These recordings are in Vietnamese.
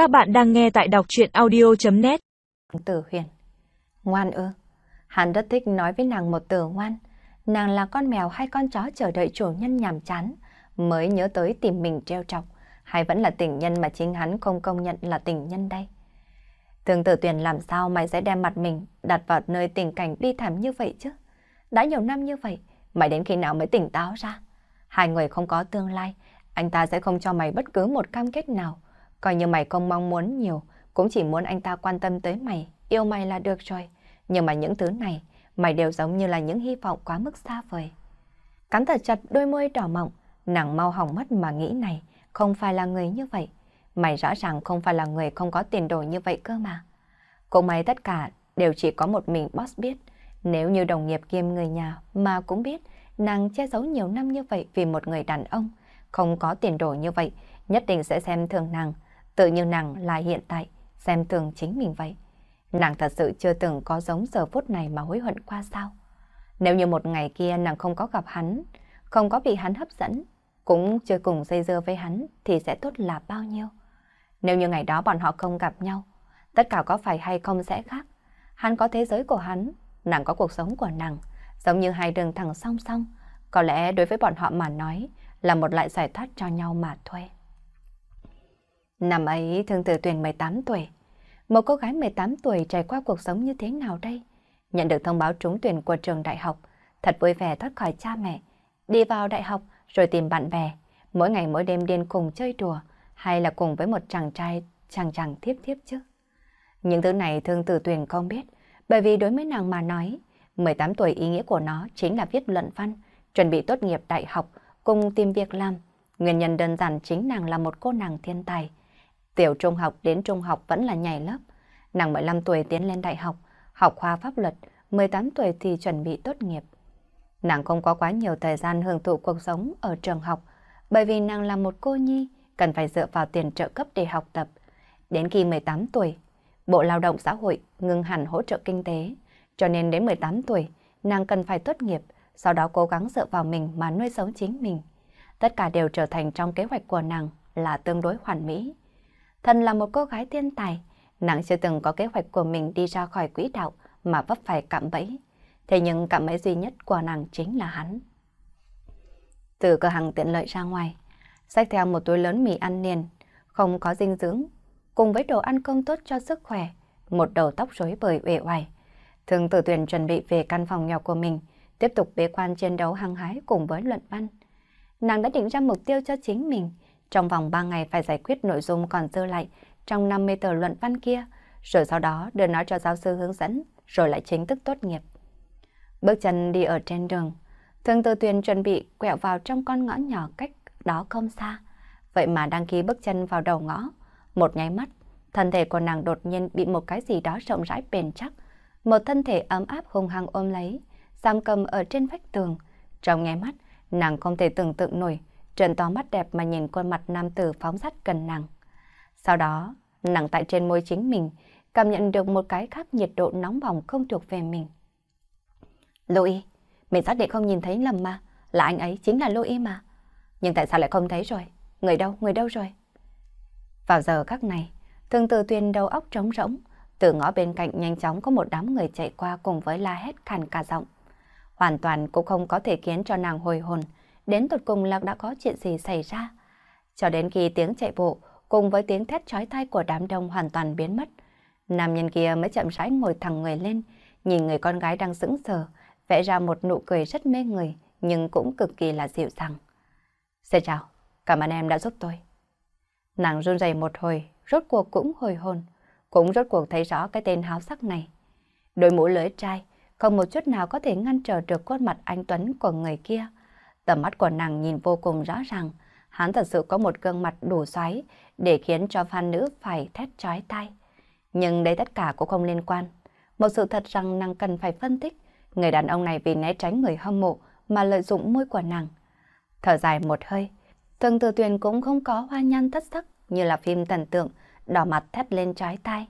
Các bạn đang nghe tại đọc chuyện audio.net Tử huyền Ngoan ư Hắn rất thích nói với nàng một từ ngoan Nàng là con mèo hay con chó chờ đợi chủ nhân nhàm chán Mới nhớ tới tìm mình treo trọc Hay vẫn là tình nhân mà chính hắn không công nhận là tình nhân đây Thường tử tuyển làm sao mày sẽ đem mặt mình đặt vào nơi tình cảnh bi thảm như vậy chứ? Đã nhiều năm như vậy, mày đến khi nào mới tỉnh táo ra? Hai người không có tương lai, anh ta sẽ không cho mày bất cứ một cam kết nào. Coi như mày không mong muốn nhiều, cũng chỉ muốn anh ta quan tâm tới mày, yêu mày là được rồi. Nhưng mà những thứ này, mày đều giống như là những hy vọng quá mức xa vời. Cắn thật chặt đôi môi đỏ mọng, nàng mau hỏng mất mà nghĩ này, không phải là người như vậy. Mày rõ ràng không phải là người không có tiền đồ như vậy cơ mà. Cũng may tất cả đều chỉ có một mình boss biết. Nếu như đồng nghiệp kiêm người nhà mà cũng biết, nàng che giấu nhiều năm như vậy vì một người đàn ông, không có tiền đồ như vậy, nhất định sẽ xem thường nàng, tự như nàng là hiện tại, xem thường chính mình vậy. Nàng thật sự chưa từng có giống giờ phút này mà hối hận qua sao. Nếu như một ngày kia nàng không có gặp hắn, không có bị hắn hấp dẫn, cũng chưa cùng dây dưa với hắn thì sẽ tốt là bao nhiêu. Nếu như ngày đó bọn họ không gặp nhau, tất cả có phải hay không sẽ khác. Hắn có thế giới của hắn, nàng có cuộc sống của nàng, giống như hai đường thẳng song song. Có lẽ đối với bọn họ mà nói là một loại giải thoát cho nhau mà thôi. Năm ấy thương tử Tuyền 18 tuổi. Một cô gái 18 tuổi trải qua cuộc sống như thế nào đây? Nhận được thông báo trúng tuyển của trường đại học, thật vui vẻ thoát khỏi cha mẹ. Đi vào đại học rồi tìm bạn bè, mỗi ngày mỗi đêm điên cùng chơi đùa, hay là cùng với một chàng trai chàng chàng thiếp thiếp chứ. Những thứ này thương tử tuyền không biết, bởi vì đối với nàng mà nói, 18 tuổi ý nghĩa của nó chính là viết luận văn, chuẩn bị tốt nghiệp đại học, cùng tìm việc làm. Nguyên nhân đơn giản chính nàng là một cô nàng thiên tài. Tiểu trung học đến trung học vẫn là nhảy lớp. Nàng 15 tuổi tiến lên đại học, học khoa pháp luật, 18 tuổi thì chuẩn bị tốt nghiệp. Nàng không có quá nhiều thời gian hưởng thụ cuộc sống ở trường học, bởi vì nàng là một cô nhi, cần phải dựa vào tiền trợ cấp để học tập. Đến khi 18 tuổi, Bộ Lao động Xã hội ngừng hẳn hỗ trợ kinh tế, cho nên đến 18 tuổi, nàng cần phải tốt nghiệp, sau đó cố gắng dựa vào mình mà nuôi sống chính mình. Tất cả đều trở thành trong kế hoạch của nàng là tương đối hoàn mỹ. Thần là một cô gái thiên tài, nàng chưa từng có kế hoạch của mình đi ra khỏi quỹ đạo mà vấp phải cạm bẫy. Thế nhưng cạm bẫy duy nhất của nàng chính là hắn. Từ cửa hàng tiện lợi ra ngoài, xách theo một túi lớn mì ăn liền, không có dinh dưỡng, cùng với đồ ăn không tốt cho sức khỏe, một đầu tóc rối bời uể oải. Thường tử tuyển chuẩn bị về căn phòng nhỏ của mình, tiếp tục bế quan chiến đấu hăng hái cùng với luận văn. Nàng đã định ra mục tiêu cho chính mình, trong vòng 3 ngày phải giải quyết nội dung còn dư lại trong 50 tờ luận văn kia, rồi sau đó đưa nó cho giáo sư hướng dẫn, rồi lại chính thức tốt nghiệp. Bước chân đi ở trên đường, thường Tư tuyển chuẩn bị quẹo vào trong con ngõ nhỏ cách đó không xa. Vậy mà đăng ký bước chân vào đầu ngõ, một nháy mắt, thân thể của nàng đột nhiên bị một cái gì đó rộng rãi bền chắc, một thân thể ấm áp hung hăng ôm lấy, giam cầm ở trên vách tường. Trong nháy mắt, nàng không thể tưởng tượng nổi, trợn to mắt đẹp mà nhìn khuôn mặt nam tử phóng sát gần nàng. Sau đó, nàng tại trên môi chính mình, cảm nhận được một cái khác nhiệt độ nóng bỏng không thuộc về mình. Louis, mình xác định không nhìn thấy lầm mà, là anh ấy chính là Louis mà. Nhưng tại sao lại không thấy rồi? Người đâu, người đâu rồi? Vào giờ các này, thường từ tuyên đầu óc trống rỗng, từ ngõ bên cạnh nhanh chóng có một đám người chạy qua cùng với la hét khàn cả giọng. Hoàn toàn cũng không có thể khiến cho nàng hồi hồn, đến tột cùng là đã có chuyện gì xảy ra. Cho đến khi tiếng chạy bộ cùng với tiếng thét chói tai của đám đông hoàn toàn biến mất, nam nhân kia mới chậm rãi ngồi thẳng người lên, nhìn người con gái đang sững sờ, vẽ ra một nụ cười rất mê người, nhưng cũng cực kỳ là dịu dàng. Xin chào, cảm ơn em đã giúp tôi. Nàng run rẩy một hồi, rốt cuộc cũng hồi hồn, cũng rốt cuộc thấy rõ cái tên háo sắc này. Đôi mũ lưỡi trai, không một chút nào có thể ngăn trở được khuôn mặt anh Tuấn của người kia. Tầm mắt của nàng nhìn vô cùng rõ ràng, hắn thật sự có một gương mặt đủ xoáy để khiến cho phan nữ phải thét trói tai. Nhưng đây tất cả cũng không liên quan. Một sự thật rằng nàng cần phải phân tích, người đàn ông này vì né tránh người hâm mộ mà lợi dụng môi của nàng. Thở dài một hơi, Thường Tử Tuyền cũng không có hoa nhan thất sắc như là phim thần tượng, đỏ mặt thét lên trái tai.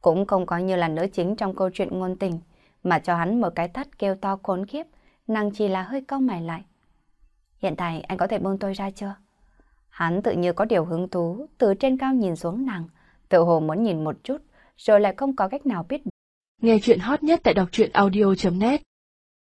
Cũng không có như là nữ chính trong câu chuyện ngôn tình, mà cho hắn một cái tắt kêu to khốn khiếp, nàng chỉ là hơi cau mày lại. Hiện tại anh có thể buông tôi ra chưa? Hắn tự như có điều hứng thú, từ trên cao nhìn xuống nàng, Tự hồ muốn nhìn một chút, rồi lại không có cách nào biết. Nghe chuyện hot nhất tại đọc truyện audio.net